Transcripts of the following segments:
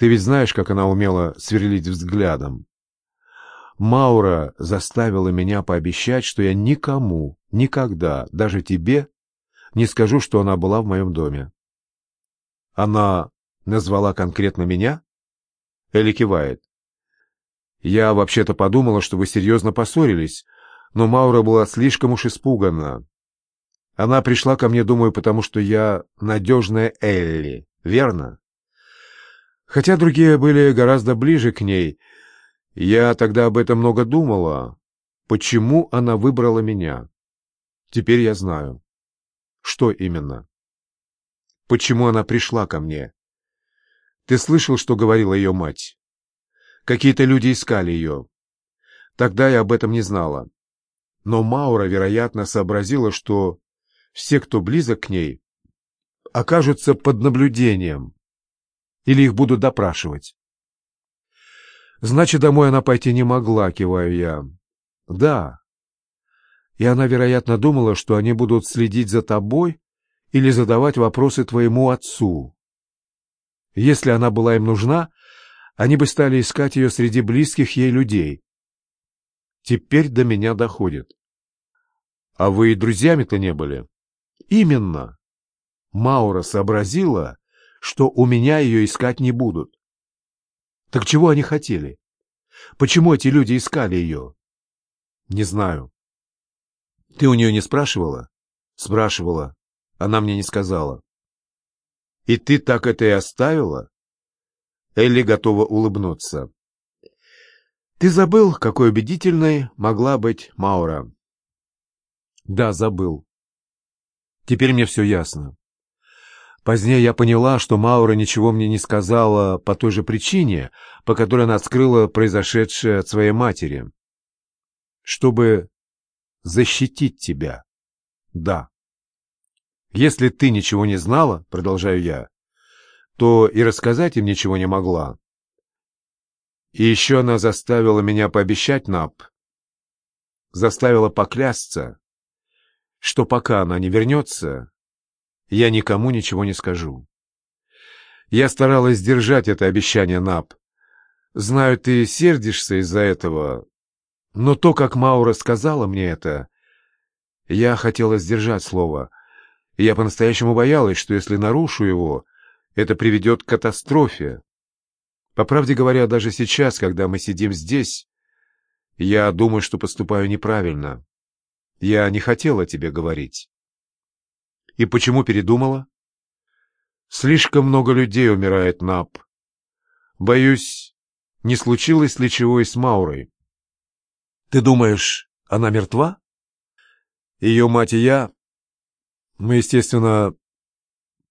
Ты ведь знаешь, как она умела сверлить взглядом. Маура заставила меня пообещать, что я никому, никогда, даже тебе, не скажу, что она была в моем доме. Она назвала конкретно меня? Элли кивает. Я вообще-то подумала, что вы серьезно поссорились, но Маура была слишком уж испугана. Она пришла ко мне, думаю, потому что я надежная Элли, верно? Хотя другие были гораздо ближе к ней, я тогда об этом много думала. Почему она выбрала меня? Теперь я знаю. Что именно? Почему она пришла ко мне? Ты слышал, что говорила ее мать? Какие-то люди искали ее. Тогда я об этом не знала. Но Маура, вероятно, сообразила, что все, кто близок к ней, окажутся под наблюдением или их будут допрашивать. Значит, домой она пойти не могла, киваю я. Да. И она, вероятно, думала, что они будут следить за тобой или задавать вопросы твоему отцу. Если она была им нужна, они бы стали искать ее среди близких ей людей. Теперь до меня доходит. А вы и друзьями-то не были? Именно. Маура сообразила, что у меня ее искать не будут. Так чего они хотели? Почему эти люди искали ее? Не знаю. Ты у нее не спрашивала? Спрашивала. Она мне не сказала. И ты так это и оставила? Элли готова улыбнуться. Ты забыл, какой убедительной могла быть Маура. Да, забыл. Теперь мне все ясно. Позднее я поняла, что Маура ничего мне не сказала по той же причине, по которой она скрыла произошедшее от своей матери. Чтобы защитить тебя. Да. Если ты ничего не знала, продолжаю я, то и рассказать им ничего не могла. И еще она заставила меня пообещать Нап, заставила поклясться, что пока она не вернется, я никому ничего не скажу. Я старалась сдержать это обещание, Нап. Знаю, ты сердишься из-за этого, но то, как Маура сказала мне это, я хотела сдержать слово. я по-настоящему боялась, что если нарушу его, это приведет к катастрофе. По правде говоря, даже сейчас, когда мы сидим здесь, я думаю, что поступаю неправильно. Я не хотела тебе говорить. И почему передумала? Слишком много людей умирает, Нап. Боюсь, не случилось ли чего и с Маурой. Ты думаешь, она мертва? Ее мать и я... Мы, естественно,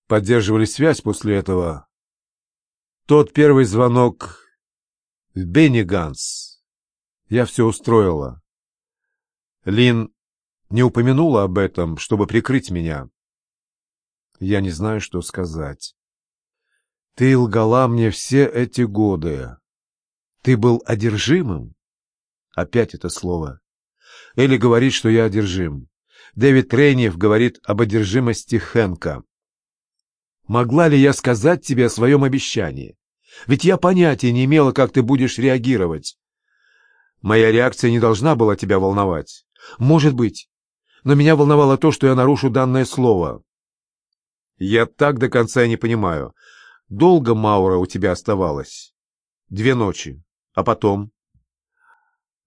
поддерживали связь после этого. Тот первый звонок в Бенниганс. Я все устроила. Лин не упомянула об этом, чтобы прикрыть меня. Я не знаю, что сказать. Ты лгала мне все эти годы. Ты был одержимым? Опять это слово. Элли говорит, что я одержим. Дэвид Рейнев говорит об одержимости Хэнка. Могла ли я сказать тебе о своем обещании? Ведь я понятия не имела, как ты будешь реагировать. Моя реакция не должна была тебя волновать. Может быть. Но меня волновало то, что я нарушу данное слово. Я так до конца не понимаю. Долго Маура у тебя оставалась? Две ночи. А потом?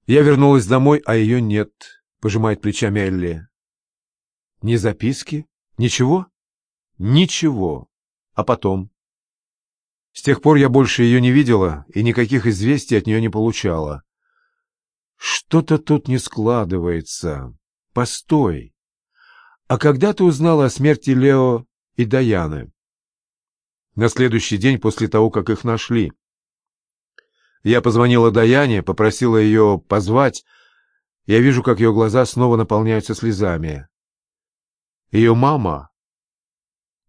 Я вернулась домой, а ее нет, пожимает плечами Элли. Ни записки? Ничего? Ничего. А потом? С тех пор я больше ее не видела и никаких известий от нее не получала. Что-то тут не складывается. Постой. А когда ты узнала о смерти Лео и Даяны. На следующий день после того, как их нашли. Я позвонила Даяне, попросила ее позвать. Я вижу, как ее глаза снова наполняются слезами. Ее мама...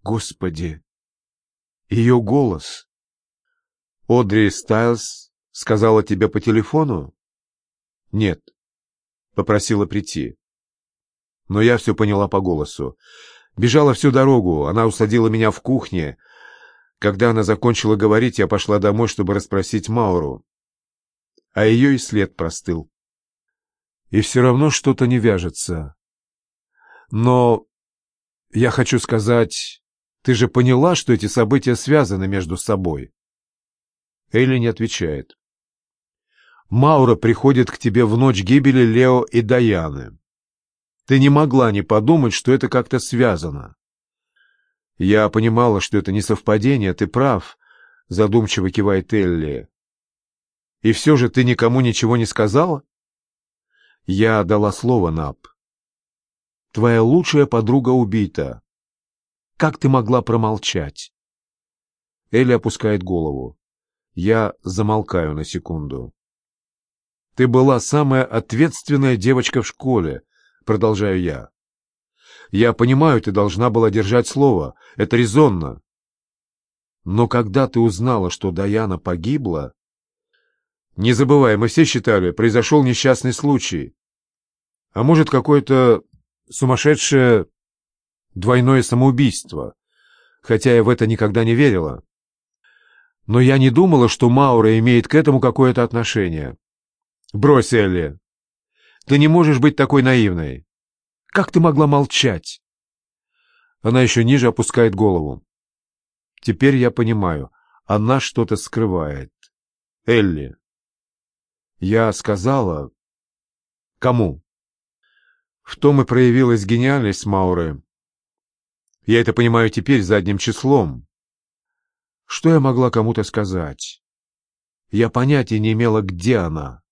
Господи! Ее голос! Одри Стайлз сказала тебе по телефону? Нет. Попросила прийти. Но я все поняла по голосу. Бежала всю дорогу, она усадила меня в кухне. Когда она закончила говорить, я пошла домой, чтобы расспросить Мауру. А ее и след простыл. И все равно что-то не вяжется. Но я хочу сказать, ты же поняла, что эти события связаны между собой? Элли не отвечает. Маура приходит к тебе в ночь гибели Лео и Даяны. Ты не могла не подумать, что это как-то связано. Я понимала, что это не совпадение, ты прав, задумчиво кивает Элли. И все же ты никому ничего не сказала? Я дала слово, Нап. Твоя лучшая подруга убита. Как ты могла промолчать? Элли опускает голову. Я замолкаю на секунду. Ты была самая ответственная девочка в школе, продолжаю я. Я понимаю, ты должна была держать слово, это резонно. Но когда ты узнала, что Даяна погибла... Не забывай, мы все считали, произошел несчастный случай. А может, какое-то сумасшедшее двойное самоубийство, хотя я в это никогда не верила. Но я не думала, что Маура имеет к этому какое-то отношение. Брось, Элли. Ты не можешь быть такой наивной. Как ты могла молчать? Она еще ниже опускает голову. Теперь я понимаю, она что-то скрывает. Элли. Я сказала... Кому? В том и проявилась гениальность Мауры. Я это понимаю теперь задним числом. Что я могла кому-то сказать? Я понятия не имела, где она.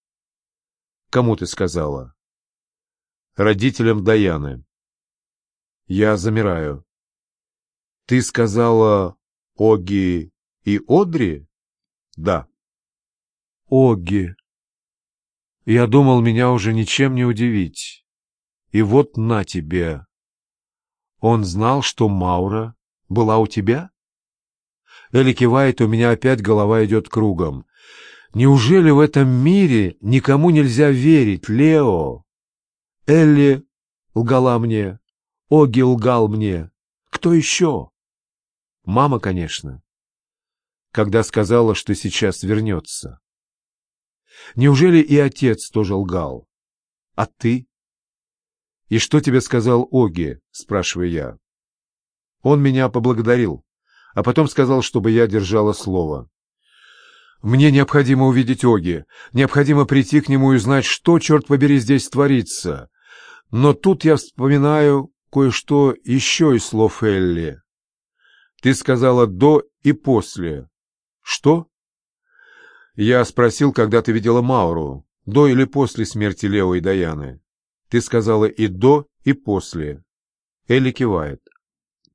Кому ты сказала? Родителям Даяны. Я замираю. Ты сказала Оги и Одри? Да. Оги. Я думал, меня уже ничем не удивить. И вот на тебе. Он знал, что Маура была у тебя? Элли кивает, у меня опять голова идет кругом. Неужели в этом мире никому нельзя верить, Лео? Элли лгала мне, Оги лгал мне. Кто еще? Мама, конечно. Когда сказала, что сейчас вернется. Неужели и отец тоже лгал? А ты? И что тебе сказал Оги, спрашиваю я. Он меня поблагодарил, а потом сказал, чтобы я держала слово. Мне необходимо увидеть Оги, необходимо прийти к нему и узнать, что, черт побери, здесь творится. Но тут я вспоминаю кое-что еще из слов Элли. Ты сказала «до» и «после». Что? Я спросил, когда ты видела Мауру, до или после смерти Лео и Даяны. Ты сказала и до, и после. Элли кивает.